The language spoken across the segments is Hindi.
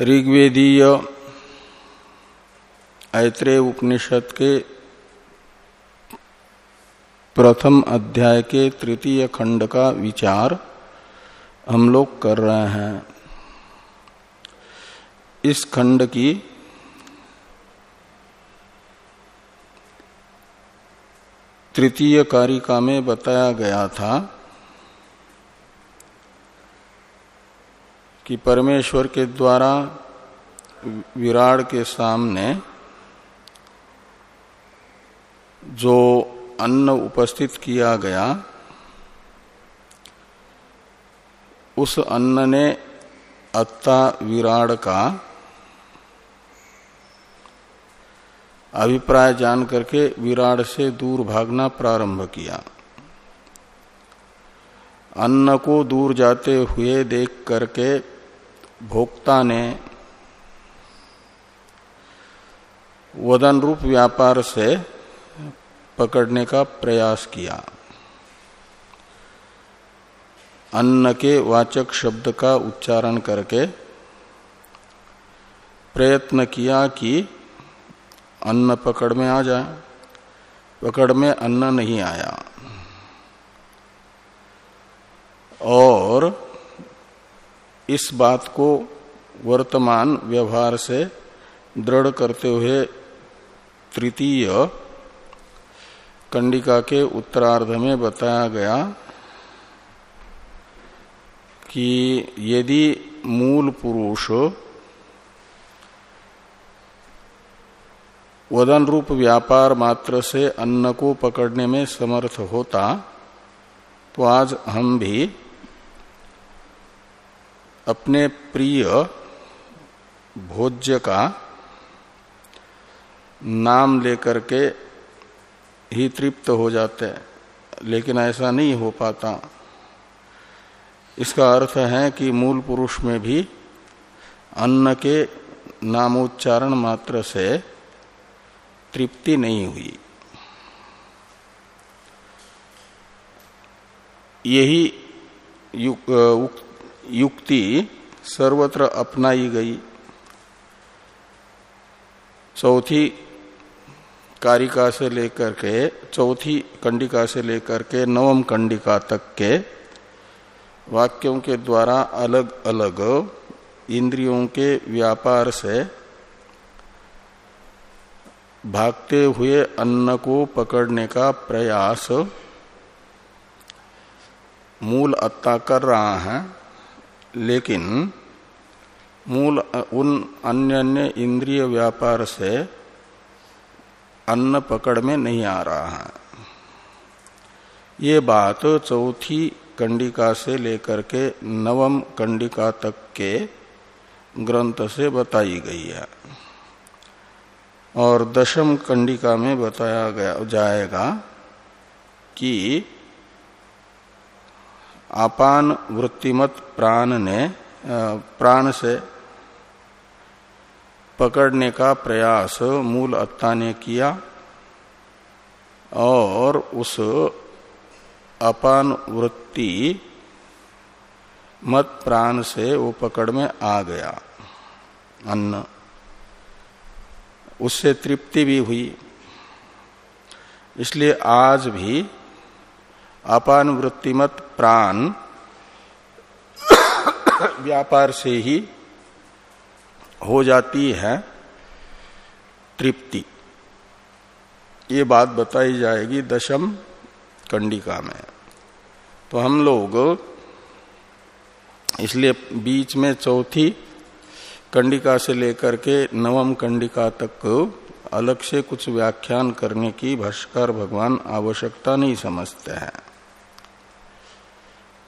ऋग्वेदीय ऐत्रेय उपनिषद के प्रथम अध्याय के तृतीय खंड का विचार हम लोग कर रहे हैं। इस खंड की तृतीय कारिका में बताया गया था कि परमेश्वर के द्वारा विराट के सामने जो अन्न उपस्थित किया गया, उस अन्न ने अत्ता विराड का अभिप्राय जान करके विराड से दूर भागना प्रारंभ किया। अन्न को दूर जाते हुए देख करके भोक्ता ने वदन रूप व्यापार से पकड़ने का प्रयास किया। अन्न के वाचक शब्द का उच्चारण करके प्रयत्न किया कि अन्न पकड़ में आ जाए। पकड़ में अन्न नहीं आया। और इस बात को वर्तमान व्यवहार से दृढ़ करते हुए तृतीय कंडिका के उत्तरार्ध में बताया गया कि यदि मूल पुरुष वदन रूप व्यापार मात्र से अन्न को पकड़ने में समर्थ होता तो आज हम भी अपने प्रिय भोज्य का नाम लेकर के ही तृप्त हो जाते हैं। लेकिन ऐसा नहीं हो पाता। इसका अर्थ है कि मूल पुरुष में भी अन्न के नामोच्चारण मात्र से तृप्ति नहीं हुई। यही युक्ति सर्वत्र अपनाई गई। चौथी कारिका से लेकर के, चौथी कंडिका से लेकर के, नवम कंडिका तक के वाक्यों के द्वारा अलग अलग इंद्रियों के व्यापार से भागते हुए अन्न को पकड़ने का प्रयास मूल अत्ता कर रहा है। लेकिन मूल उन अन्य अन्य इंद्रिय व्यापार से अन्न पकड़ में नहीं आ रहा है। ये बात चौथी कंडिका से लेकर के नवम कंडिका तक के ग्रंथ से बताई गई है। और दशम कंडिका में बताया गया, जाएगा कि आपान वृत्तिमत प्राण ने प्राण से पकड़ने का प्रयास मूल अत्ता ने किया और उस अपान वृत्ति मत प्राण से वो पकड़ में आ गया। अन्न। उससे तृप्ति भी हुई। इसलिए आज भी अपान वृत्तिमत प्राण। व्यापार से ही हो जाती है तृप्ति। ये बात बताई जाएगी दशम कंडिका में। तो हम लोग इसलिए बीच में चौथी कंडिका से लेकर के नवम कंडिका तक अलग से कुछ व्याख्यान करने की भाष्कर भगवान आवश्यकता नहीं समझते हैं।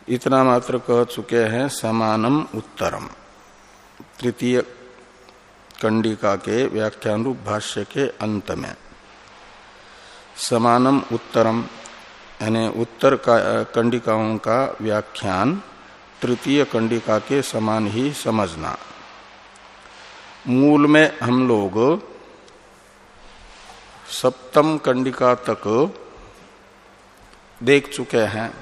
इतना मात्र कह चुके हैं समानम उत्तरम। तृतीय कंडिका के व्याख्यान रूप भाष्य के अंत में। समानम उत्तरम, यानी उत्तर का, कंडिकाओं का व्याख्यान तृतीय कंडिका के समान ही समझना। मूल में हम लोग सप्तम कंडिका तक देख चुके हैं।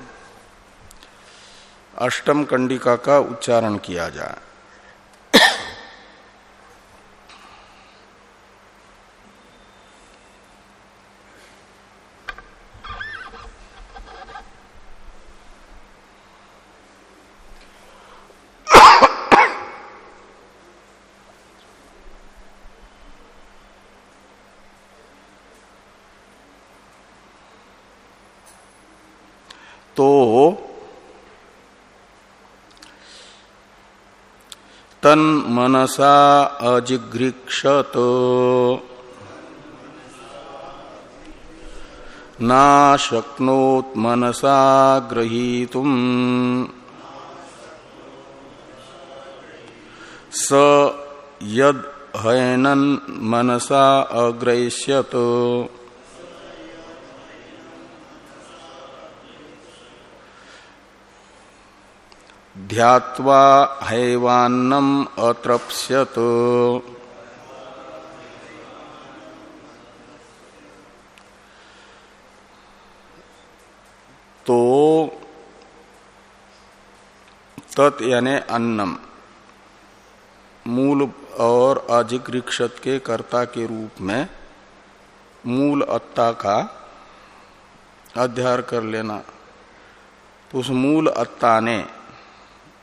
अष्टम कंडिका का उच्चारण किया जाए तो तन मनसा अजिघ्रिक्षत ना शक्नोत मनसा ग्रहीतुम। स यद हयनन मनसा अग्रहिष्यत ध्यात्वा हैवान्नम अतृप्स्यत। तो तत् यानी अन्नम मूल और अजिकृक्षत के कर्ता के रूप में मूल अत्ता का अध्यार कर लेना। तो उस मूल अत्ता ने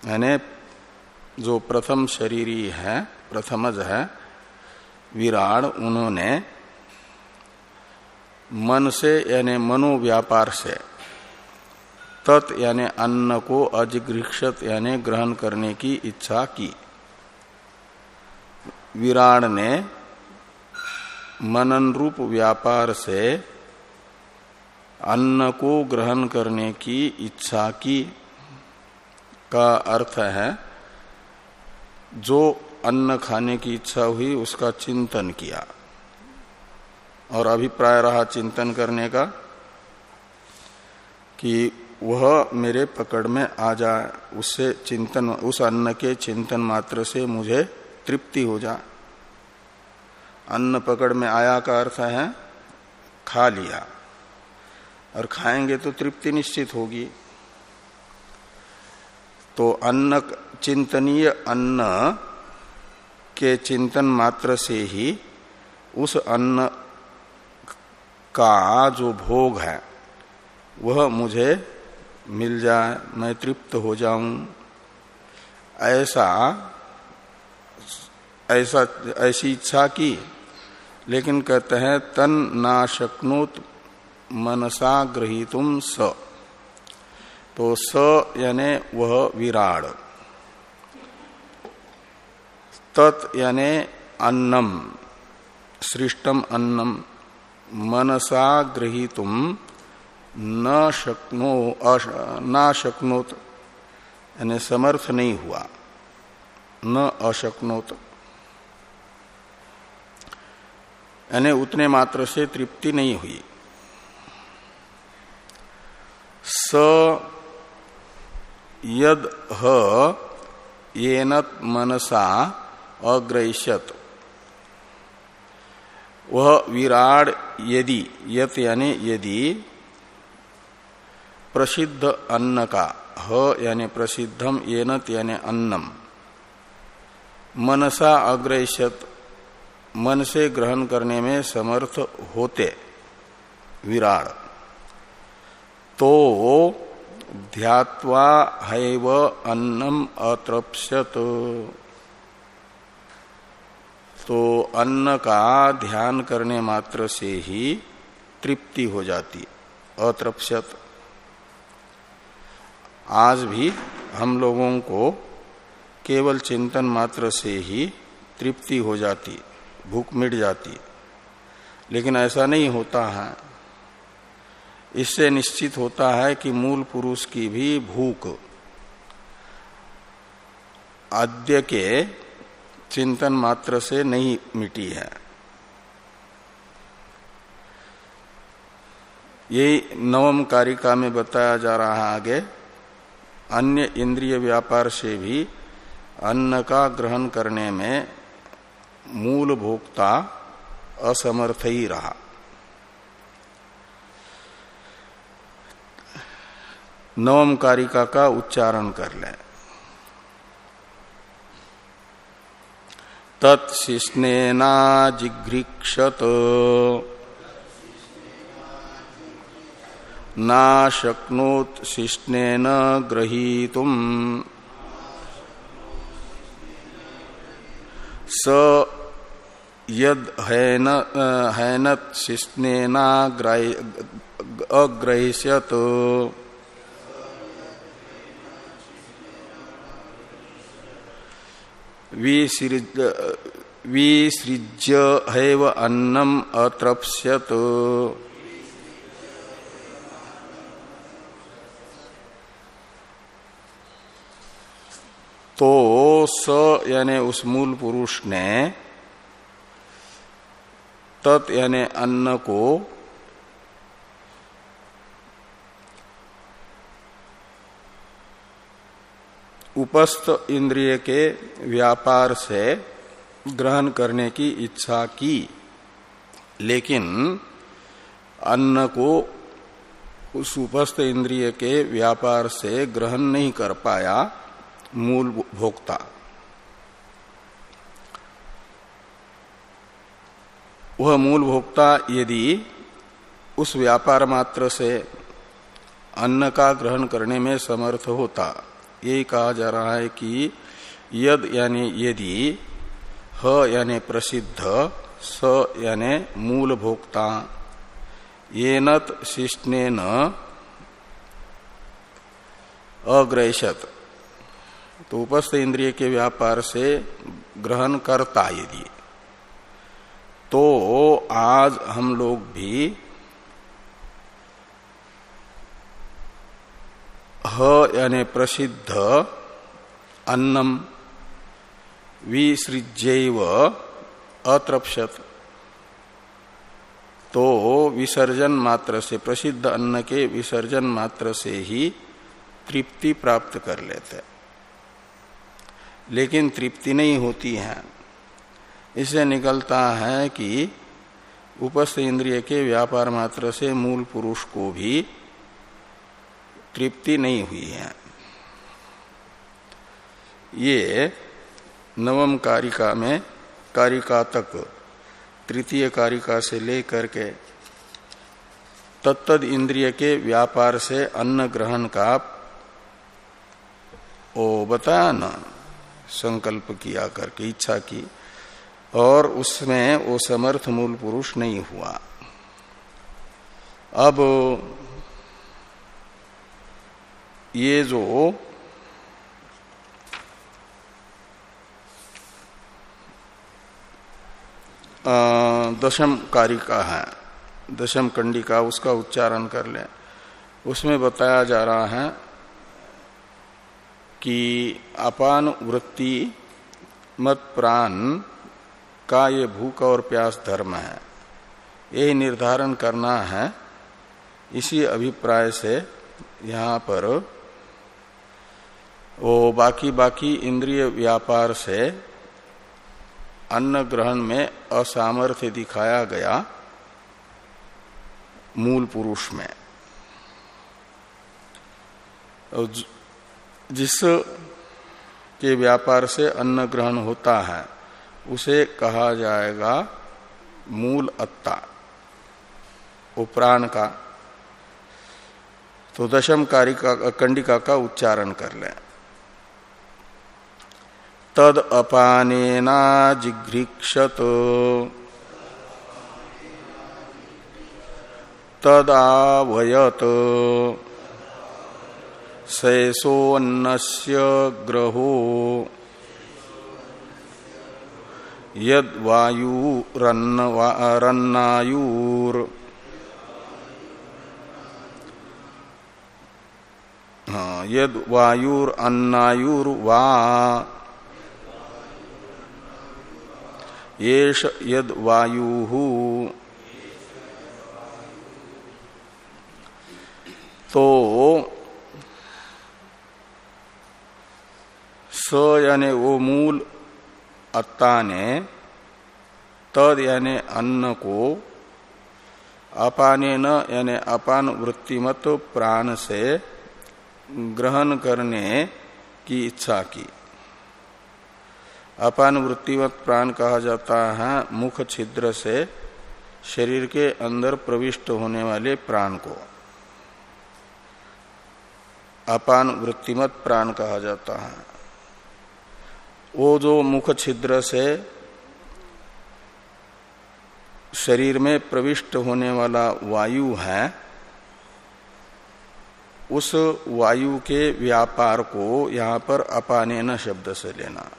यानी जो प्रथम शरीरी है, प्रथमज है, विराड, उन्होंने मन से, यानी मनोव्यापार से, तत्, यानी अन्न को अजिगृक्षत, यानी ग्रहण करने की इच्छा की। विराड ने मनन रूप व्यापार से अन्न को ग्रहण करने की इच्छा की। का अर्थ है, जो अन्न खाने की इच्छा हुई, उसका चिंतन किया। और अभिप्राय रहा चिंतन करने का, कि वह मेरे पकड़ में आ जाए उससे चिंतन, उस अन्न के चिंतन मात्र से मुझे तृप्ति हो जाए अन्न पकड़ में आया का अर्थ है, खा लिया। और खाएँगे तो तृप्ति निश्चित होगी। तो अन्न चिंतनीय अन्न के चिंतन मात्र से ही उस अन्न का जो भोग है, वह मुझे मिल जाए, मैं तृप्त हो जाऊँ। ऐसा ऐसा, ऐसी इच्छा की, लेकिन कहते हैं तन ना शक्नोत मनसा ग्रहीतुम स। तो स यानी वह विराड। तत् यानी अन्नम, सृष्टम अन्नम, मनसा ग्रहीतुम न शक्नो न शक्नोत, यानी समर्थ नहीं हुआ। न अशक्नोत। यानी उतने मात्र से तृप्ति नहीं हुई। स यद ह येनत मनसा अग्रहिष्यत वह विराड यदि, यत यानी यदि, प्रसिद्ध अन्न का ह यानी प्रसिद्धम येनत यानी अन्नम। मनसा अग्रहिष्यत मन से ग्रहण करने में समर्थ होते, विराड। तो ध्यात्वा हैव अन्नम अतृप्स्यत। तो अन्न का ध्यान करने मात्र से ही तृप्ति हो जाती अतृप्यत आज भी हम लोगों को केवल चिंतन मात्र से ही तृप्ति हो जाती, भूख मिट जाती। लेकिन ऐसा नहीं होता है। इससे निश्चित होता है कि मूल पुरुष की भी भूख। आद्य के चिंतन मात्र से नहीं मिटी है। यही नवम कारिका में बताया जा रहा है आगे। अन्य इंद्रिय व्यापार से भी अन्न का ग्रहण करने में मूल भोक्ता असमर्थ ही रहा। नवम कारिका का उच्चारण कर लें। तत्शिष्णेना जिघ्रीक्षत। ना शक्नोत शिष्णेन ग्रहीतुम। स यद हैनत शिष्णेना अग्रहिष्यत। विसृज्य हैव अन्नम अत्रप्स्यत तो स यानी उस मूल पुरुष ने तत् यानी अन्न को उपस्थ इंद्रिय के व्यापार से ग्रहण करने की इच्छा की। लेकिन अन्न को उस उपस्थ इंद्रिय के व्यापार से ग्रहण नहीं कर पाया, मूल भोक्ता। वह मूल भोक्ता यदि उस व्यापार मात्र से अन्न का ग्रहण करने में समर्थ होता यही कहा जा रहा है कि यद यानी यदि, ह यानी प्रसिद्ध, स यानी मूल भोक्ता ये नत न अग्रैशत तो उपस्थ इंद्रिय के व्यापार से ग्रहण करता यदि। तो आज हम लोग भी ह यानी प्रसिद्ध अन्नम विसृज्यव अत्रपत तो विसर्जन मात्र से, प्रसिद्ध अन्न के विसर्जन मात्र से ही तृप्ति प्राप्त कर लेते लेकिन तृप्ति नहीं होती है। इसे निकलता है कि उपस्थ इंद्रिय के व्यापार मात्र से मूल पुरुष को भी तृप्ति नहीं हुई है। ये नवम कारिका में कारिका तक, तृतीय कारिका से लेकर के तत्द इंद्रिय के व्यापार से अन्न ग्रहण का ओ बताया ना, संकल्प किया करके, इच्छा की, और उसमें वो समर्थ मूल पुरुष नहीं हुआ। अब ये जो दशम कारिका है, दशम कंडिका, उसका उच्चारण कर ले। उसमें बताया जा रहा है कि अपान वृत्ति मत प्राण का ये भूख और प्यास धर्म है। यही निर्धारण करना है। इसी अभिप्राय से यहाँ पर वो बाकी बाकी इंद्रिय व्यापार से अन्न ग्रहण में असामर्थ्य दिखाया गया मूल पुरुष में। जिस के व्यापार से अन्न ग्रहण होता है, उसे कहा जाएगा मूल अत्ता, वो प्राण का तो दशम कारिका, कंडिका का उच्चारण कर लें। तद अपानेना जिघ्रीक्षत। तदावयत। सैसोन्नस्य ग्रहो। यद्वायुरन्नायुर् यद येष यद वायु। तो स यानी वो मूल अत्ता ने तद यानी अन्न को अपाने न यानी अपान वृत्तिमत प्राण से ग्रहण करने की इच्छा की। अपान वृत्तिवत प्राण कहा जाता है, मुख छिद्र से शरीर के अंदर प्रविष्ट होने वाले प्राण को। अपान वृत्तिमत प्राण कहा जाता है। वो जो मुख छिद्र से शरीर में प्रविष्ट होने वाला वायु है, उस वायु के व्यापार को यहाँ पर अपाने न शब्द से लेना।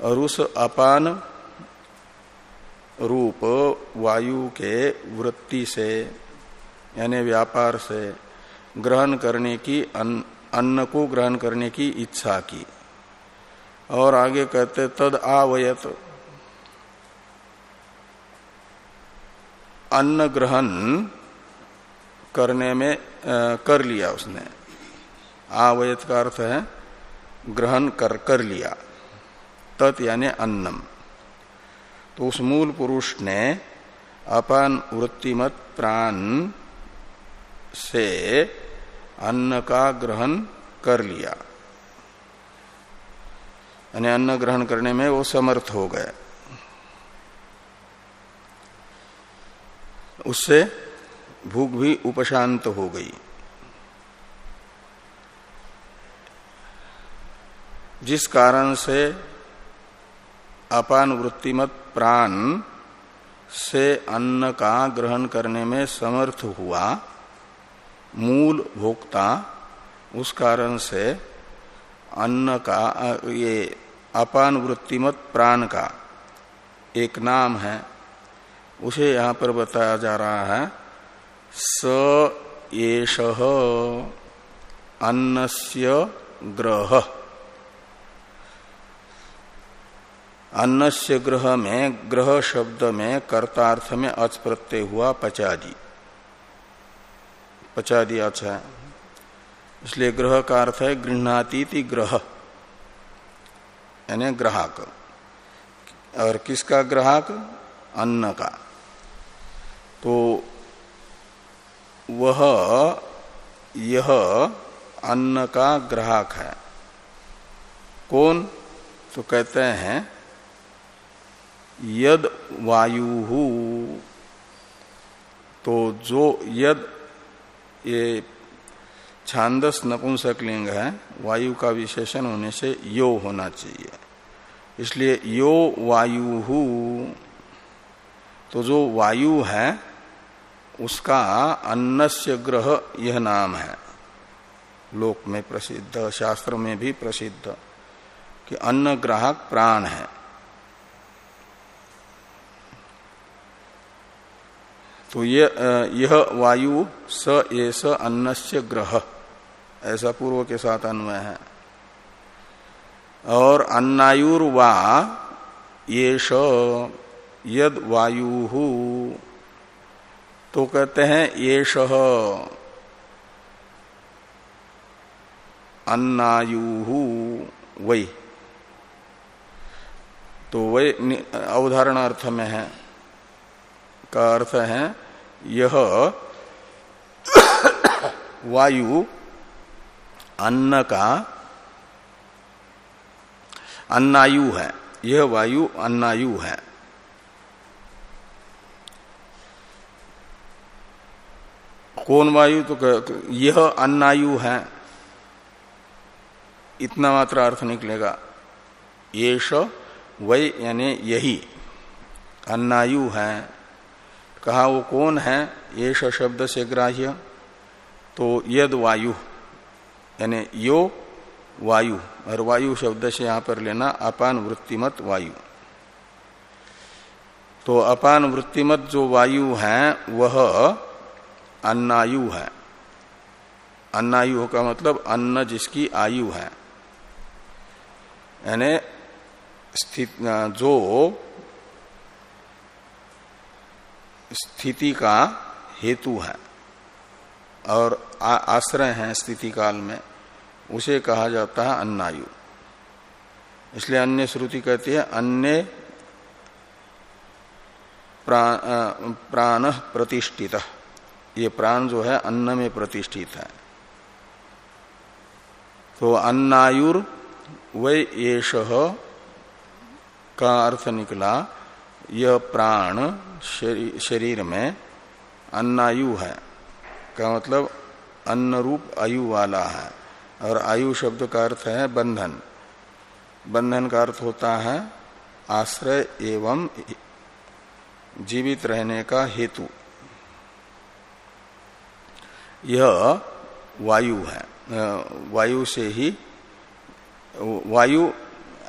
और उस अपान रूप वायु के वृत्ति से यानी व्यापार से ग्रहण करने की अन्न को ग्रहण करने की इच्छा की। और आगे कहते तद आवयत अन्न ग्रहण करने में आ, कर लिया उसने। आवयत का अर्थ है ग्रहण कर कर लिया। तत् यानी अन्नम। तो उस मूल पुरुष ने अपन वृत्तिमत प्राण से अन्न का ग्रहण कर लिया। यानी अन्न ग्रहण करने में वो समर्थ हो गए। उससे भूख भी उपशांत हो गई। जिस कारण से अपान वृत्तिमत प्राण से अन्न का ग्रहण करने में समर्थ हुआ, मूल भोक्ता उस कारण से अन्न का, ये अपान वृत्तिमत प्राण का एक नाम है, उसे यहाँ पर बताया जा रहा है, स एष अन्नस्य ग्रह। अन्नस्य ग्रह में ग्रह शब्द में, कर्तार्थ में अच प्रत्यय हुआ पचादी। पचादी अच है। इसलिए ग्रह का अर्थ है गृहणाती ग्रह। यानी ग्राहक। और किसका ग्राहक? अन्न का। तो वह, यह अन्न का ग्राहक है। कौन? तो कहते हैं यद वायु। तो जो यद, ये छांदस नपुंसक लिंग है, वायु का विशेषण होने से यो होना चाहिए। इसलिए यो वायु तो जो वायु है, उसका अन्नस्य ग्रह यह नाम है। लोक में प्रसिद्ध, शास्त्र में भी प्रसिद्ध, कि अन्न ग्राहक प्राण है। तो ये यह वायु स ये एस अन्नस्य ग्रह। ऐसा पूर्व के साथ अन्वय है। और अन्नायुर्वा ये यद वायु। तो कहते हैं ये अन्नायु वही तो वही अवधारण अर्थ में है। का अर्थ है यह वायु अन्न का अन्नायु है। यह वायु अन्नायु है। कौन वायु? तो यह अन्नायु है। इतना मात्र अर्थ निकलेगा। येष वै यानी यही। अन्नायु है। कहा वो कौन है? येष शब्द से ग्राह्य। तो यद वायु, यानी यो वायु, और वायु शब्द से यहाँ पर लेना अपान वृत्तिमत वायु। तो अपान वृत्तिमत जो वायु है, वह अन्नायु है। अन्नायु का मतलब अन्न जिसकी आयु है। यानी स्थित, जो स्थिति का हेतु है। और आश्रय है स्थिति काल में। उसे कहा जाता है अन्नायु। इसलिए अन्य श्रुति कहती है, अन्य प्राण प्रतिष्ठित। ये प्राण जो है, अन्न में प्रतिष्ठित है। तो अन्नायुर का अर्थ निकला यह प्राण शरी, शरीर में अन्नायु है। का मतलब अन्न रूप आयु वाला है। और आयु शब्द का अर्थ है बंधन। बंधन का अर्थ होता है आश्रय एवं जीवित रहने का हेतु। यह वायु है। वायु से ही वायु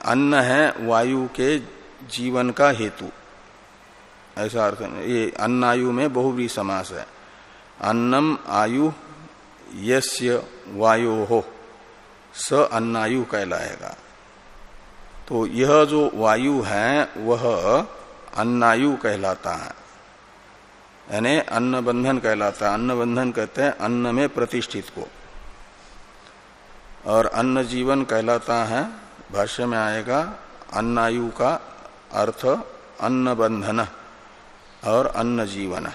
अन्न है वायु के जीवन का हेतु। ऐसा अर्थ ये अन्नायु में बहुवी समास है। अन्नम आयु यस्य वायु हो स अन्नायु कहलाएगा। तो यह जो वायु है, वह अन्नायु कहलाता है। यानी अन्न बंधन कहलाता है। अन्न बंधन कहते हैं अन्न में प्रतिष्ठित को। और अन्न जीवन कहलाता है, भाष्य में आएगा, अन्नायु का अर्थ अन्न बंधन और अन्न जीवन।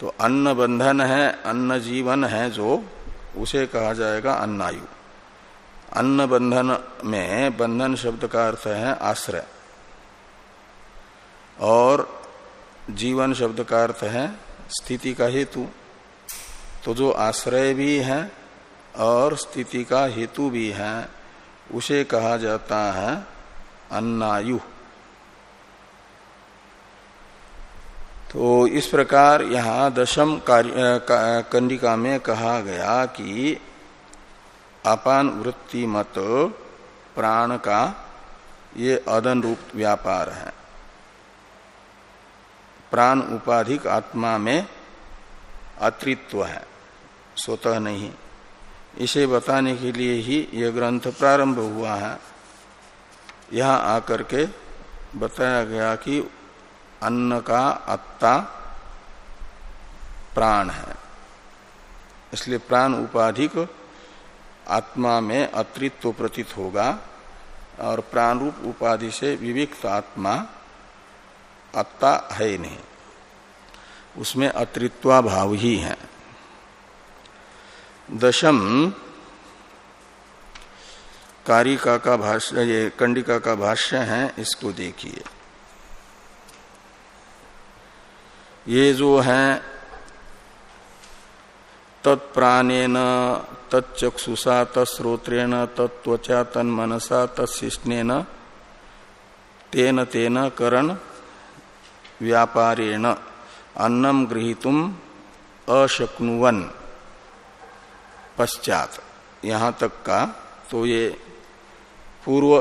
तो अन्न बंधन है, अन्न जीवन है जो, उसे कहा जाएगा अन्नायु। अन्न बंधन में बंधन शब्द का अर्थ है आश्रय। और जीवन शब्द का अर्थ है स्थिति का हेतु। तो जो आश्रय भी है और स्थिति का हेतु भी है, उसे कहा जाता है अन्नायु। तो इस प्रकार यहाँ दशम कंडिका में कहा गया कि अपान वृत्ति मत प्राण का ये अदन रूप व्यापार है। प्राण उपाधिक आत्मा में अतृत्व है, स्वतः नहीं। इसे बताने के लिए ही यह ग्रंथ प्रारंभ हुआ है। यहाँ आकर के बताया गया कि अन्न का अत्ता प्राण है। इसलिए प्राण उपाधिक आत्मा में अतृत्व प्रतीत होगा और प्राण रूप उपाधि से विविक्त आत्मा अत्ता है नहीं। उसमें अतृत्वा भाव ही है। दशम, कारिका का भाष्य, ये कंडिका का भाष्य है, इसको देखिए। ये जो है, तत्प्राणेन तच्चक्षुषा तत्श्रोत्रेण तत्वचा तन्मनसा तत्शिष्णेन तेन तेन करण व्यापारेण अन्नम गृहीतुम अशक्नुवन। पश्चात यहाँ तक का तो ये पूर्व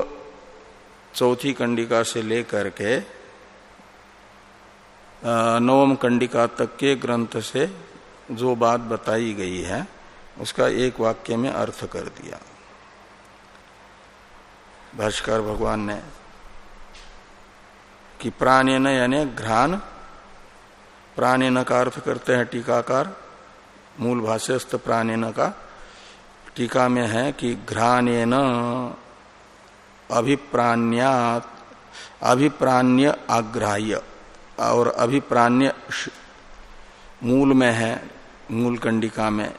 चौथी कंडिका से लेकर के नवम कंडिका तक के ग्रंथ से जो बात बताई गई है, उसका एक वाक्य में अर्थ कर दिया। भाष्कर भगवान ने कि प्राणेन यानी घ्राण, प्राणेन का अर्थ करते हैं टीकाकार, मूल भाष्यस्थ प्राणेन का टीका में है कि घ्राणेन अभिप्राण्यात, अभिप्राण्य आग्राह्य। और अभिप्राण्य मूल में है, मूल कंडिका में।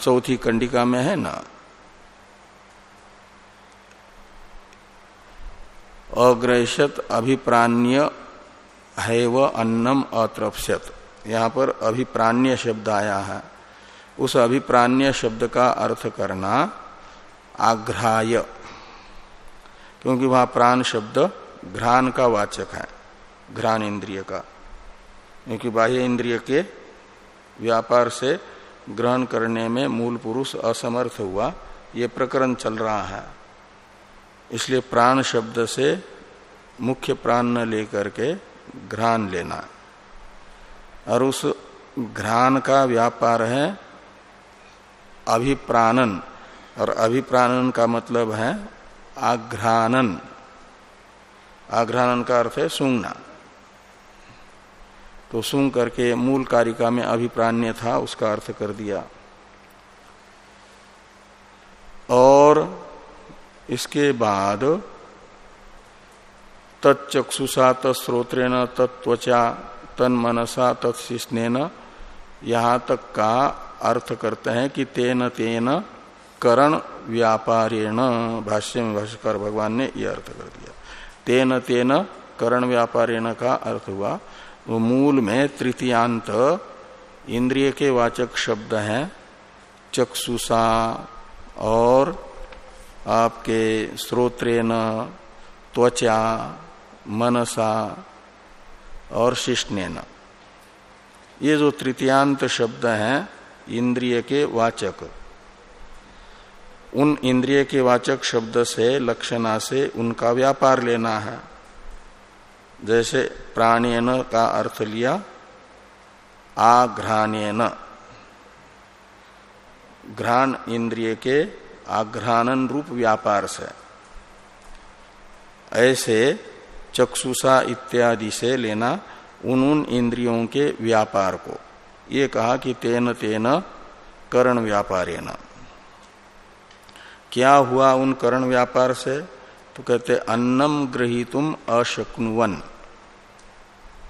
चौथी कंडिका में है ना? अग्रहत अभिप्राण्य है व अन्नम अतृप्यत यहाँ पर अभिप्राण्य शब्द आया है। उस अभिप्राण्य शब्द का अर्थ करना आग्राह्य। क्योंकि वहाँ प्राण शब्द घ्राण का वाचक है, घ्राण इंद्रिय का। क्योंकि बाह्य इंद्रिय के व्यापार से ग्रहण करने में मूल पुरुष असमर्थ हुआ, ये प्रकरण चल रहा है। इसलिए प्राण शब्द से मुख्य प्राण न लेकर के घ्राण लेना। और उस घ्राण का व्यापार है अभिप्राणन, और अभिप्राणन का मतलब है आघ्रानन आघ्रानन का अर्थ है सूंघना। तो सूंघ करके मूल कारिका में अभिप्राण्य था, उसका अर्थ कर दिया। और इसके बाद तत्चक्षुषा तत्स्रोत्रेण तत्वचा तन मनसा तत्शिष्ण यहाँ तक का अर्थ करते हैं कि तेन तेन करण व्यापारेण। भाष्य में भाष्कर भगवान ने यह अर्थ कर दिया। तेन तेन करण व्यापारेण का अर्थ हुआ। वो मूल में तृतीयांत इंद्रिय के वाचक शब्द हैं, चक्षुषा और आपके स्रोत्रेन त्वचा, मनसा और शिष्णेन। ये जो तृतीयांत शब्द हैं, इंद्रिय के वाचक। उन इंद्रिय के वाचक शब्द से, लक्षणा से उनका व्यापार लेना है। जैसे प्राणेन का अर्थ लिया, आघ्राणेन। घ्राण इंद्रिय के आघ्राणन रूप व्यापार से। ऐसे चक्षुषा इत्यादि से लेना उन उन इंद्रियों के व्यापार को। ये कहा कि तेन तेन करण व्यापारेन क्या हुआ उन करण व्यापार से? तो कहते, अन्नम ग्रहीतुम अशक्नुवन।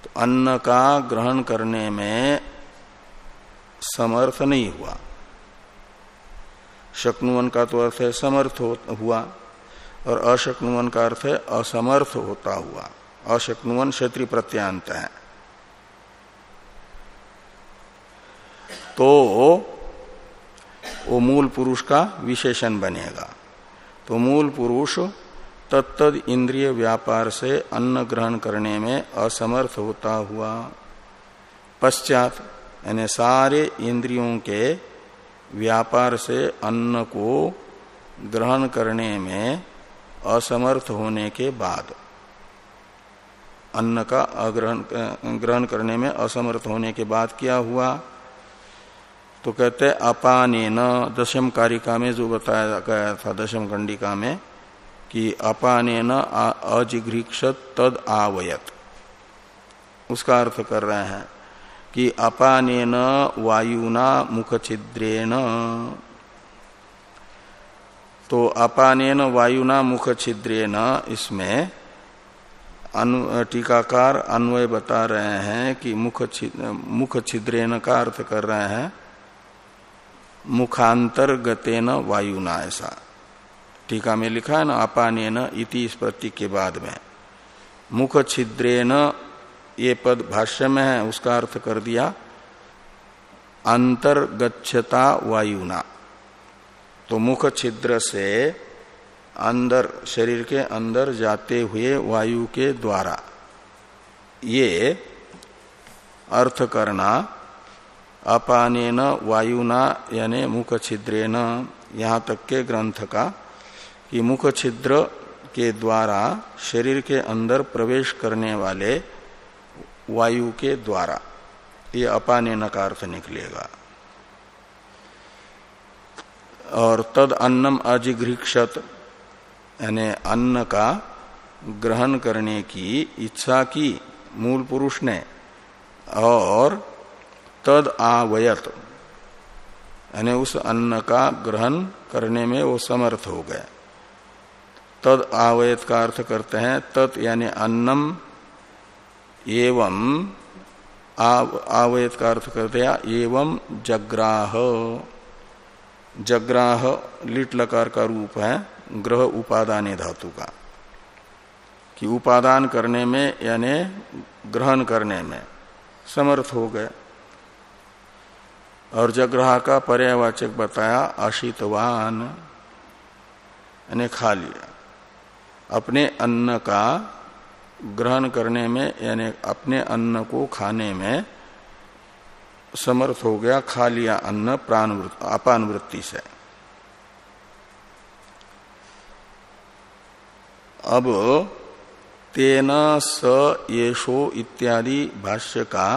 तो अन्न का ग्रहण करने में समर्थ नहीं हुआ। शक्नुवन का तो अर्थ है समर्थ हुआ, और अशक्नुवन का अर्थ है असमर्थ होता हुआ। अशक्नुवन क्षत्रि प्रत्यांत है। तो वो मूल पुरुष का विशेषण बनेगा। तो मूल पुरुष तत्द इंद्रिय व्यापार से अन्न ग्रहण करने में असमर्थ होता हुआ। पश्चात, यानी सारे इंद्रियों के व्यापार से अन्न को ग्रहण करने में असमर्थ होने के बाद, अन्न का ग्रहण करने में असमर्थ होने के बाद क्या हुआ? तो कहते अपाने न, दशम कारिका में जो बताया गया था, दशम कंडिका में, कि अपाने न अजिघ्रीक्षत तद आवयत। उसका अर्थ कर रहे हैं कि अपाने न, वायुना मुख छिद्रेण तो अपानेन वायुना मुख छिद्रेन इसमें अनु, टीकाकार अन्वय बता रहे हैं कि मुख मुख छिद्रेन का अर्थ कर रहे हैं मुखांतर गतेन वायुना ऐसा। टीका में लिखा है ना, अपानेन इति इस प्रतीक के बाद में। मुख छिद्रेन ये पद भाष्य में है, उसका अर्थ कर दिया अंतर्गछता वायुना। तो मुख छिद्र से अंदर, शरीर के अंदर जाते हुए वायु के द्वारा। ये अर्थ करना अपानेन, वायुना, यानी मुख छिद्रेन यहाँ तक के ग्रंथ का, कि मुख छिद्र के द्वारा शरीर के अंदर प्रवेश करने वाले वायु के द्वारा। ये अपानेन का अर्थ निकलेगा। और तद अन्नम अजिघ्रिक्षत, यानी अन्न का ग्रहण करने की इच्छा की मूल पुरुष ने, और तद आवयत। यानी उस अन्न का ग्रहण करने में वो समर्थ हो गए। तद आवयत का अर्थ करते हैं, तत् यानी अन्नम एवं आवयत का अर्थ करते हैं एवं जग्राह। जग्राह लिट लकार का रूप है, ग्रह उपादान धातु का। कि उपादान करने में, यानी ग्रहण करने में समर्थ हो गए। और जग्रह का पर्यावाचक बताया अशितवान यानी खा लिया। अपने अन्न का ग्रहण करने में, यानी अपने अन्न को खाने में समर्थ हो गया, खा लिया अन्न प्राण अपान वृत्ति से। अब तेना स येषो इत्यादि भाष्य का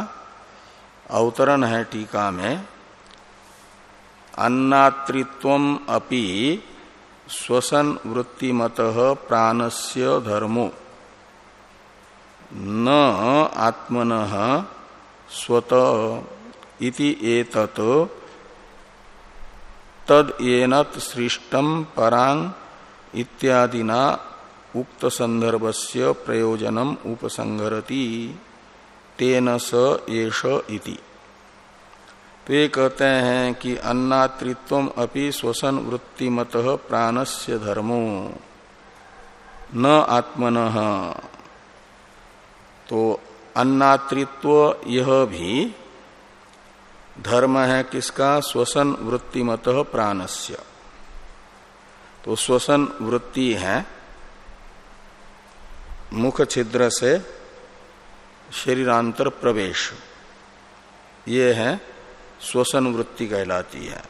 अवतरण है टीका में। अन्नात्रित्व अपि श्वसन वृत्तिमत प्राणस्य धर्मो। न आत्मन स्वत इति एतत। तद एनत सृष्टम परांग इत्यादिना उक्त संदर्भस्य प्रयोजनम उपसंगरति तेन स एष इति। तो ये कहते हैं कि अन्नात्रित्व अपि श्वसन वृत्तिमत प्राणस्य धर्मो। न आत्मन। तो अन्नात्रित्व यह भी धर्म है किसका? श्वसन वृत्तिमत प्राणस्य। तो श्वसन वृत्ति है मुख छिद्र से शरीरांतर प्रवेश। ये है श्वसन वृत्ति कहलाती है।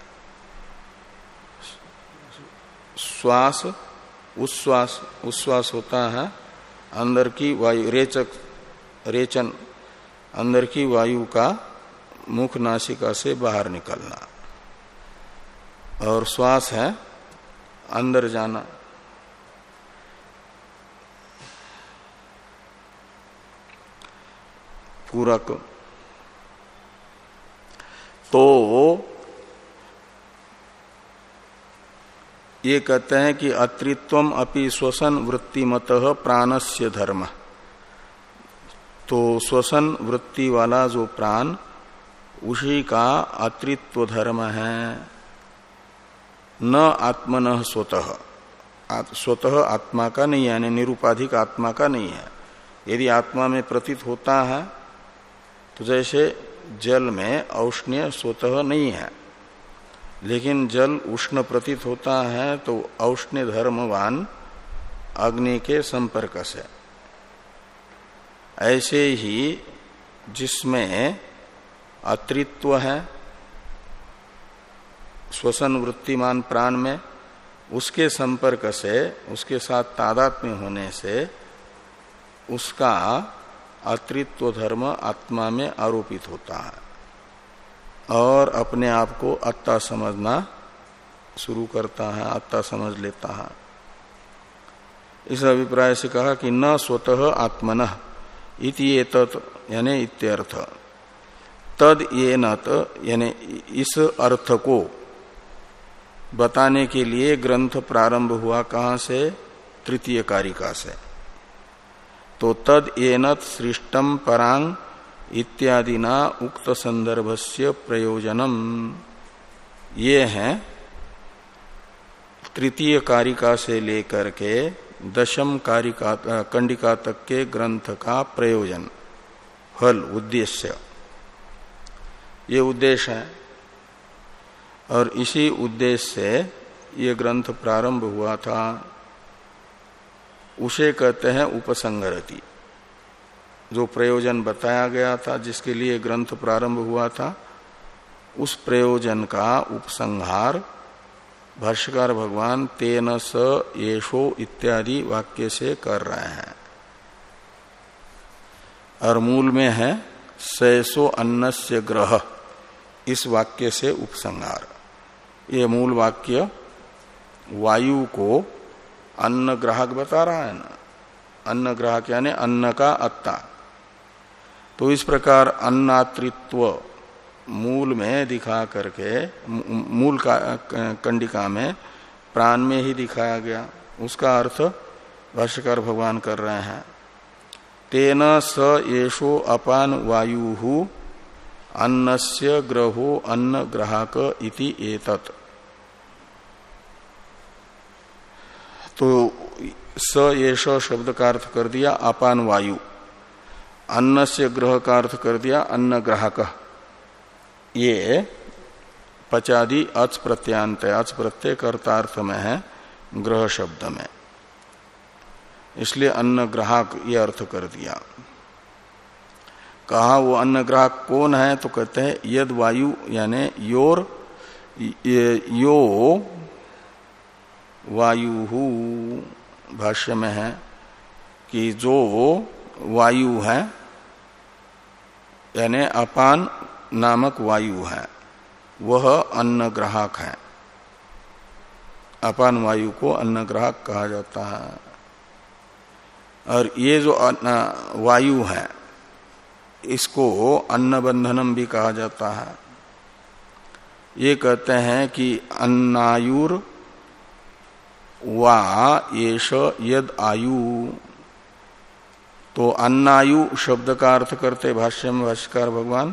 श्वास, उश्वास उश्वास होता है, अंदर की वायु, रेचक, रेचन, अंदर की वायु का मुख नासिका से बाहर निकलना। और श्वास है, अंदर जाना। पूरक तो ये कहते हैं कि अत्रित्व अपि श्वसन वृत्तिमत प्राणस्य धर्म। तो श्वसन वृत्ति वाला जो प्राण, उसी का अतृत्व धर्म है। न आत्मन स्वतः। स्वतः आत्मा का नहीं है, यानी निरुपाधिक आत्मा का नहीं है। यदि आत्मा में प्रतीत होता है तो जैसे जल में औष्ण्य स्वतः नहीं है। लेकिन जल उष्ण प्रतीत होता है तो औष्ण्य धर्मवान अग्नि के संपर्क से। ऐसे ही जिसमें अतृत्व है श्वसन वृत्तिमान प्राण में, उसके संपर्क से, उसके साथ तादात्म्य होने से, उसका अतृत्व धर्म आत्मा में आरोपित होता है। और अपने आप को अत्ता समझना शुरू करता है, अत्ता समझ लेता है। इस अभिप्राय से कहा कि न स्वतः आत्मन इति यानी इत्यर्थ। तद ये यानी इस अर्थ को बताने के लिए ग्रंथ प्रारंभ हुआ कहाँ से? तृतीय कारिका से। तो तद एनत सृष्टम परांग इत्यादि ना उक्त संदर्भ से प्रयोजनम। ये है तृतीय कारिका से लेकर के दशम कारिका कंडिका तक के ग्रंथ का प्रयोजन, फल, उद्देश्य। ये उद्देश्य है। और इसी उद्देश्य से ये ग्रंथ प्रारंभ हुआ था। उसे कहते हैं उपसंगरति जो प्रयोजन बताया गया था, जिसके लिए ग्रंथ प्रारंभ हुआ था, उस प्रयोजन का उपसंहार भाष्यकार भगवान तेन स येषो इत्यादि वाक्य से कर रहे हैं। और मूल में है, सैसो अन्नस्य ग्रह, इस वाक्य से उपसंहार। ये मूल वाक्य वायु को अन्न ग्राहक बता रहा है ना। अन्न ग्राहक यानी अन्न का अत्ता। तो इस प्रकार अन्नात्रित्व मूल में दिखा करके, मूल का, कंडिका में प्राण में ही दिखाया गया। उसका अर्थ भाष्यकार भगवान कर रहे हैं। तेन स येषो अपान वायु अन्नस्य ग्रहो अन्न ग्राहक इति एतत्। तो स येष शब्द का अर्थ कर दिया, अपान वायु। अन्न से ग्रह का अर्थ कर दिया, अन्न ग्राहक। ये पचादि अच प्रत्यांत, अच प्रत्यय कर्तार्थ में है, ग्रह शब्द में। इसलिए अन्न ग्राहक ये अर्थ कर दिया। कहा वो अन्न ग्राहक कौन है तो कहते हैं, यद वायु, यानी योर यो वायु भाष्य में है कि जो वायु है, यानी अपान नामक वायु है, वह अन्न ग्राहक है। अपान वायु को अन्न ग्राहक कहा जाता है। और ये जो वायु है, इसको अन्न बंधनम भी कहा जाता है। ये कहते हैं कि अन्नायुर वा येष यद आयु। तो अन्नायु शब्द का अर्थ करते भाष्य में भाष्यकार भगवान,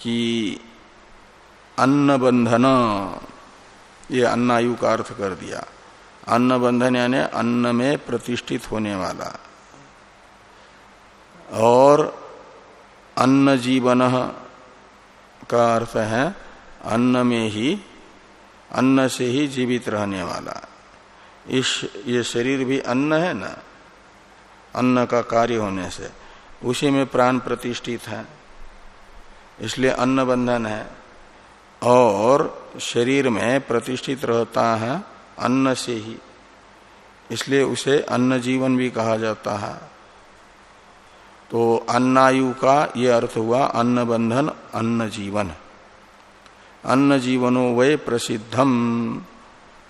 कि अन्न बंधन ये अन्नायु का अर्थ कर दिया। अन्न बंधन यानी अन्न में प्रतिष्ठित होने वाला। और अन्न जीवन का अर्थ है, अन्न में ही अन्न से ही जीवित रहने वाला। इस, ये शरीर भी अन्न है ना? अन्न का कार्य होने से। उसी में प्राण प्रतिष्ठित है। इसलिए अन्न बंधन है। और शरीर में प्रतिष्ठित रहता है अन्न से ही। इसलिए उसे अन्न जीवन भी कहा जाता है। तो अन्नायु का ये अर्थ हुआ अन्न बंधन, अन्न जीवन। अन्न जीवनो वे प्रसिद्धम।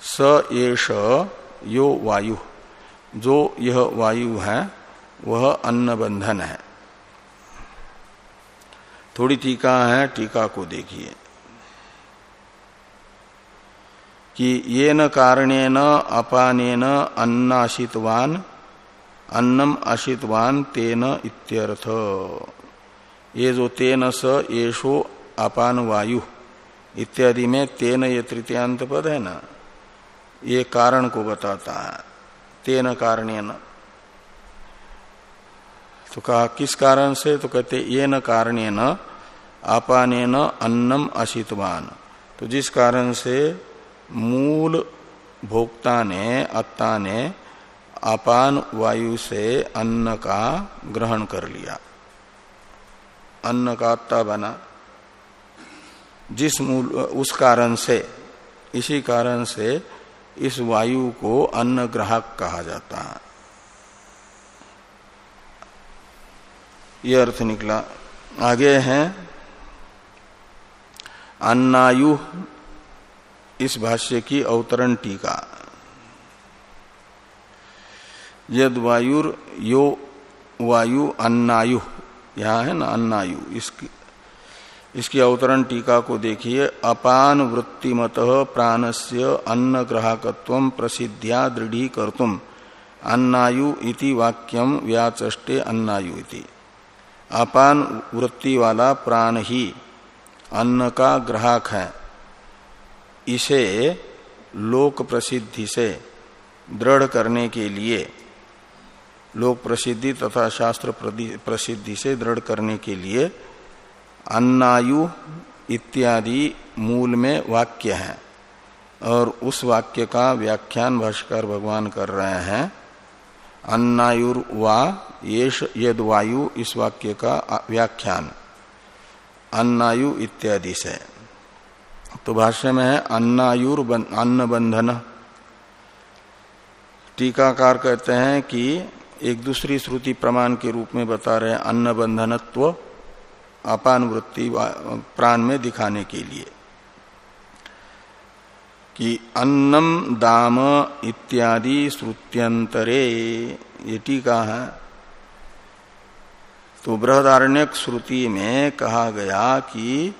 स एष यो वायु। जो यह वायु है, वह अन्न बंधन है। थोड़ी टीका है, टीका को देखिए। कि ये न कारणेन अपानेन अन्नाशितवान, अन्नम अशितवान तेन इत्यर्थ। ये जो तेन स येषो अपान वायु। इत्यादि में तेन ये तृतीयांत पद है ना, ये कारण को बताता है। तेन कारणेन। तो कहा, किस कारण से? तो कहते ये न कारणेन, आपानेन अन्नम अशितवान। तो जिस कारण से मूल भोक्ता ने अत्ता ने अपान वायु से अन्न का ग्रहण कर लिया। अन्न का अत्ता बना। जिस मूल, उस कारण से, इसी कारण से इस वायु को अन्न ग्राहक कहा जाता है। यह अर्थ निकला। आगे है, अन्नायु, इस भाष्य की अवतरण टीका। यद वायुर यो वायु अन्नायु, यहाँ है ना अन्नायु, इसकी इसकी अवतरण टीका को देखिए। अपान वृत्तिमत प्राणस्य अन्न ग्राहकत्व प्रसिद्धिया दृढ़ी कर्तुम अन्नायु इति वाक्यम व्याचे अन्नायु इति। अपान वृत्ति वाला प्राण ही अन्न का ग्राहक है। इसे लोक प्रसिद्धि से दृढ़ करने के लिए लोक प्रसिद्धि तथा शास्त्र प्रसिद्धि से दृढ़ करने के लिए अन्नायु इत्यादि मूल में वाक्य है। और उस वाक्य का व्याख्यान भाष्कर भगवान कर रहे हैं। अन्नायुर वा येष यद वायु इस वाक्य का व्याख्यान। अन्नायु इत्यादि से। तो भाष्य में है, अन्नायुर अन्न बंधन टीकाकार कहते हैं कि एक दूसरी श्रुति प्रमाण के रूप में बता रहे हैं अन्न बंधनत्व अपान वृत्ति प्राण में दिखाने के लिए कि अन्नम दाम इत्यादि श्रुत्यंतरे, ये टीका है। तो बृहदारण्यक श्रुति में कहा गया कि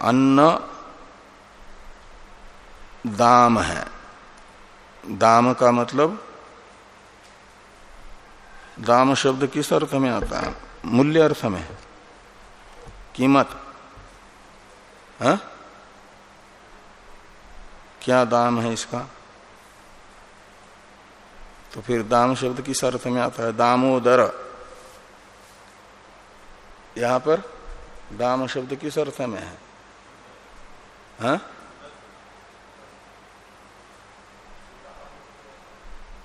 अन्न दाम है। दाम का मतलब दाम शब्द किस अर्थ में आता है? मूल्य अर्थ में कीमत। है? क्या दाम है इसका? तो फिर दाम शब्द किस अर्थ में आता है, दामोदर। यहाँ पर दाम शब्द किस अर्थ में है। हा?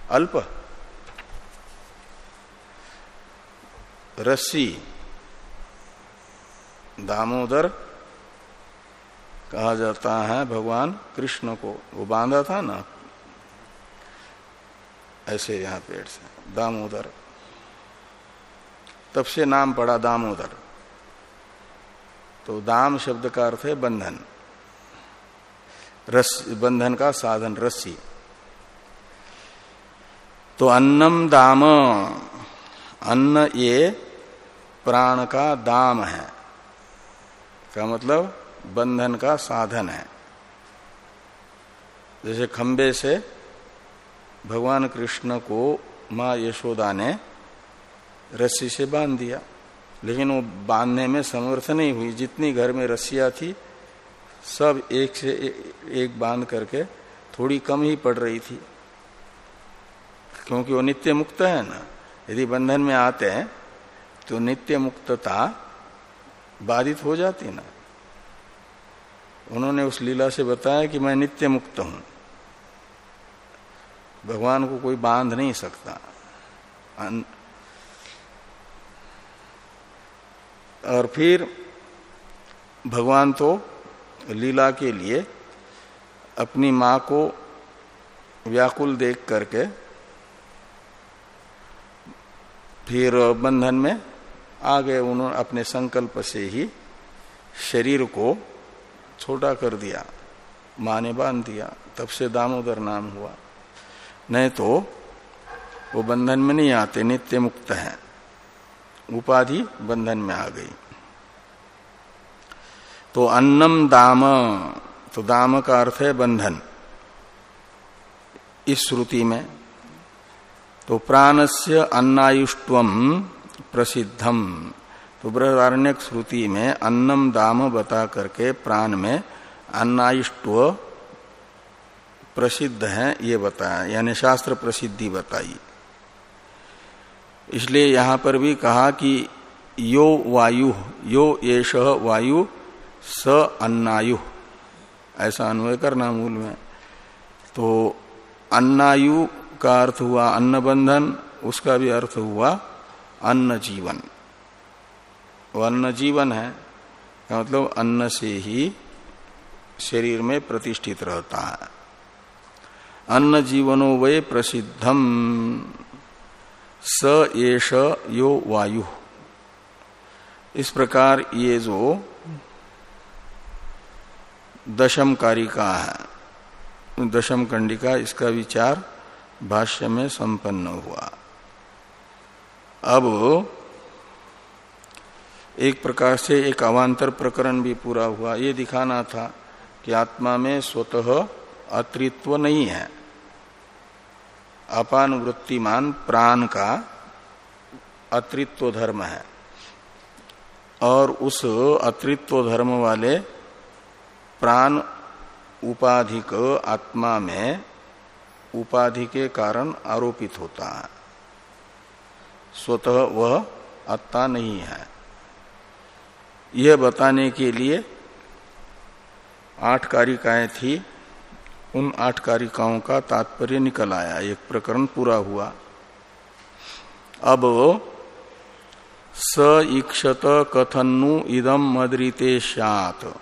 अल्प। रस्सी। दामोदर कहा जाता है भगवान कृष्ण को। वो बांधा था ना? ऐसे यहाँ पेड़ से। दामोदर। तब से नाम पड़ा दामोदर। तो दाम शब्द का अर्थ है बंधन। रस, बंधन का साधन, रस्सी। तो अन्नम दाम। अन्न ये प्राण का दाम है। का मतलब बंधन का साधन है। जैसे खंबे से भगवान कृष्ण को माँ यशोदा ने रस्सी से बाँध दिया, लेकिन वो बांधने में समर्थ नहीं हुई। जितनी घर में रस्सियाँ थी, सब एक से एक बाँध करके थोड़ी कम ही पड़ रही थी, क्योंकि वो नित्य मुक्त है ना। यदि बंधन में आते हैं तो नित्य मुक्तता बाधित हो जाती ना। उन्होंने उस लीला से बताया कि मैं नित्य मुक्त हूँ। भगवान को कोई बाँध नहीं सकता। और फिर भगवान तो लीला के लिए अपनी माँ को व्याकुल देख करके फिर बंधन में आ गए उन्होंने अपने संकल्प से ही शरीर को छोटा कर दिया माँ ने बाँध दिया। तब से दामोदर नाम हुआ। नहीं तो वो बंधन में नहीं आते, नित्य मुक्त हैं। उपाधि बंधन में आ गई। तो अन्नम दाम तो दाम का अर्थ है बंधन। इस श्रुति में तो प्राणस्य अन्नायुष्व प्रसिद्धम। तो बृहदारण्यक श्रुति में अन्नम दाम बता करके प्राण में अन्नायुष्व प्रसिद्ध है, ये बताया। यानी शास्त्र प्रसिद्धि बताई। इसलिए यहाँ पर भी कहा कि यो वायु, यो येष वायु, स अन्नायु। ऐसा अन्वय करना मूल में। तो अन्नायु का अर्थ हुआ अन्न बंधन उसका भी अर्थ हुआ अन्न जीवन। वो अन्न जीवन है मतलब अन्न से ही शरीर में प्रतिष्ठित रहता है। अन्न जीवनो वे प्रसिद्धम। स एष यो वायु। इस प्रकार ये जो दशम कारिका है, दशम कंडिका इसका विचार भाष्य में संपन्न हुआ। अब एक प्रकार से एक अवांतर प्रकरण भी पूरा हुआ। ये दिखाना था कि आत्मा में स्वतः अतृत्व नहीं है। अपान वृत्तिमान प्राण का अतृत्व धर्म है। और उस अतृत्व धर्म वाले प्राण उपाधिक आत्मा में उपाधि के कारण आरोपित होता है। स्वतः वह आत्मा नहीं है। यह बताने के लिए आठ कारिकाएँ थी। उन आठ कारिकाओं का तात्पर्य निकल आया। एक प्रकरण पूरा हुआ। अब स इक्षत कथनु इदम मदरिते शात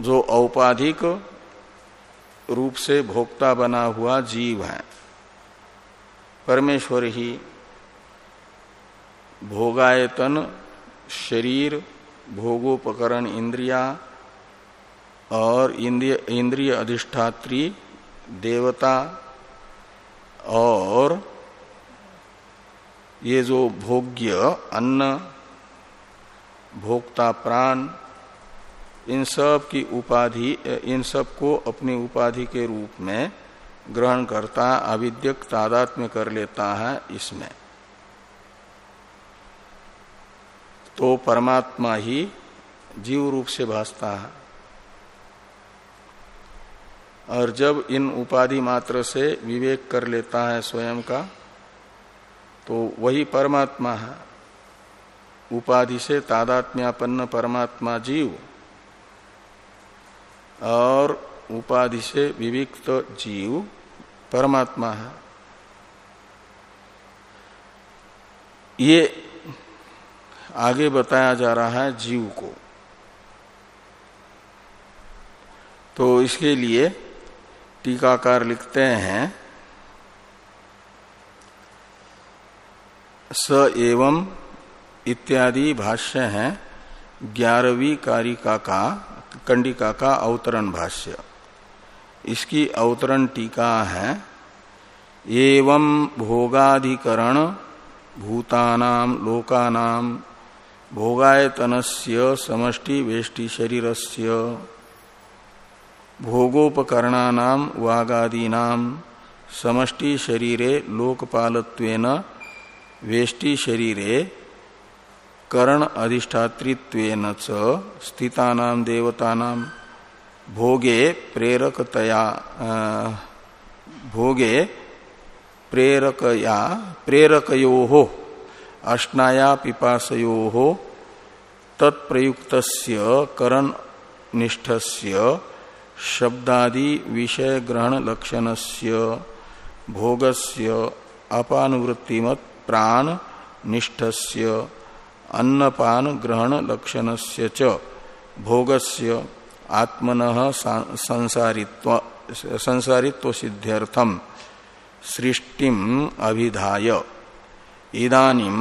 जो औपाधिक रूप से भोक्ता बना हुआ जीव है। परमेश्वर ही भोगायतन, शरीर, भोगोपकरण इंद्रिया और इंद्रिय इंद्रिय अधिष्ठात्री देवता और ये जो भोग्य अन्न, भोक्ता प्राण, इन सब की उपाधि, इन सबको अपनी उपाधि के रूप में ग्रहण करता अविद्यक तादात्म्य कर लेता है इसमें। तो परमात्मा ही जीव रूप से भासता है। और जब इन उपाधि मात्र से विवेक कर लेता है स्वयं का तो वही परमात्मा है। उपाधि से तादात्म्यापन्न परमात्मा जीव। और उपाधि से विविक्त जीव परमात्मा। है ये आगे बताया जा रहा है जीव को। तो इसके लिए टीकाकार लिखते हैं, स एवं इत्यादि भाष्य हैं, ग्यारहवीं कारिका का, कंडिका का अवतरण भाष्य। इसकी अवतरण टीका है। एवं भोगाधिकरण भूतानाम लोकानाम भोगायतनस्य, समष्टि, वेष्टि, शरीरस्य भोगोपकरणानाम वागादीनाम समष्टि शरीरे, लोकपालत्वेन, वेष्टि शरीरे, करण अधिष्ठातृत्वेन च स्थितानाम देवतानाम भोगे प्रेरकतया भोगे प्रेरकया, प्रेरकयो हो अष्टाया पिपासयो हो तत्प्रयुक्तस्य करण निष्ठस्य शब्दादि विषय ग्रहण लक्षणस्य भोगस्य अपानुवृत्तिमत प्राण निष्ठस्य अन्नपान ग्रहण लक्षणस्य च, भोगस्य आत्मन संसारित्व संसारित्व सिद्ध्यर्थम सृष्टिम अभिधाय। इदानिम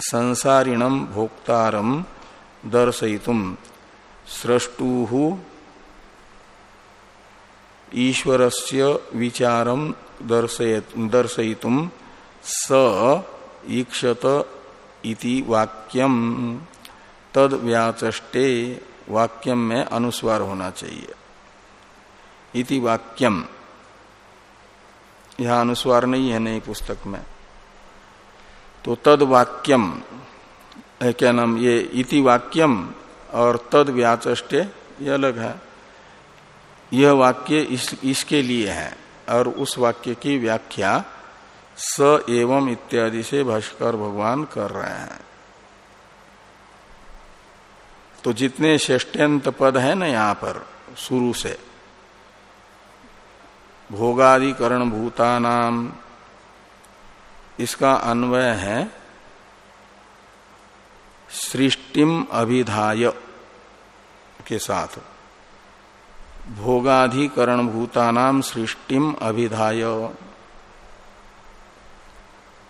संसारिणम भोक्तारम दर्शयितुम सृष्टु ईश्वरस्य विचारम दर्शयितुम स ईक्षत वाक्यम। तद व्याचष्टे वाक्यम में अनुस्वार होना चाहिए। इति वाक्यम। यह अनुस्वार नहीं है नई पुस्तक में। तो तद वाक्यम क्या नाम ये इति वाक्यम और तद व्याचे ये अलग है। यह वाक्य इस, इसके लिए है और उस वाक्य की व्याख्या स एवं इत्यादि से भाष्कर भगवान कर रहे हैं। तो जितने श्रेष्ठ्यंत पद है ना यहाँ पर, शुरू से भोगाधिकरण भूतानाम, इसका अन्वय है सृष्टिम अभिधाय के साथ। भोगाधिकरण भूतानाम सृष्टिम अभिधाय।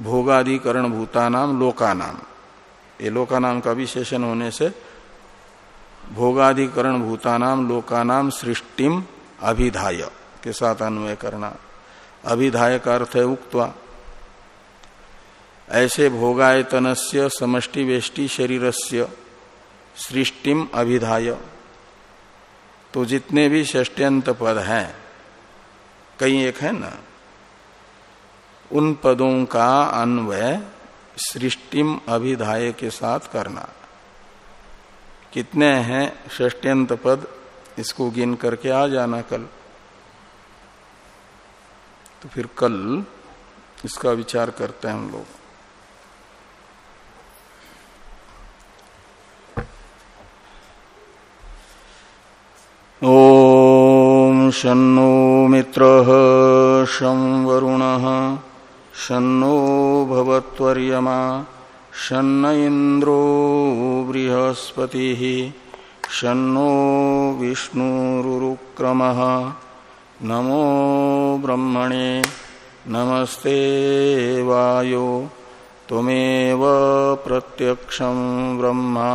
भोगाधिकरण भूता भूतानाम लोकानाम। ये लोकानाम का विशेषण होने से भोगाधिकरण भूतानाम, लोकानाम सृष्टिम अभिधाय। के साथ अन्वय करना। अभिधाय का अर्थ है उक्तवा। ऐसे भोगायतन से समष्टि वेष्टि से सृष्टिम अभिधाय। तो जितने भी षष्ट्यंत पद हैं, कई एक है ना, उन पदों का अन्वय सृष्टिम अभिधाय के साथ करना। कितने हैं षष्ट्यंत पद? इसको गिन करके आ जाना कल। तो फिर कल इसका विचार करते हैं हम लोग। ॐ शन्नो मित्रः शं वरुणः शन्नो भवत्वर्यमा शन्न इन्द्रो बृहस्पतिः शन्नो विष्णुरुक्रमः नमो ब्रह्मणे नमस्ते वायो त्वमेव प्रत्यक्षं ब्रह्मा।